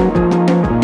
Música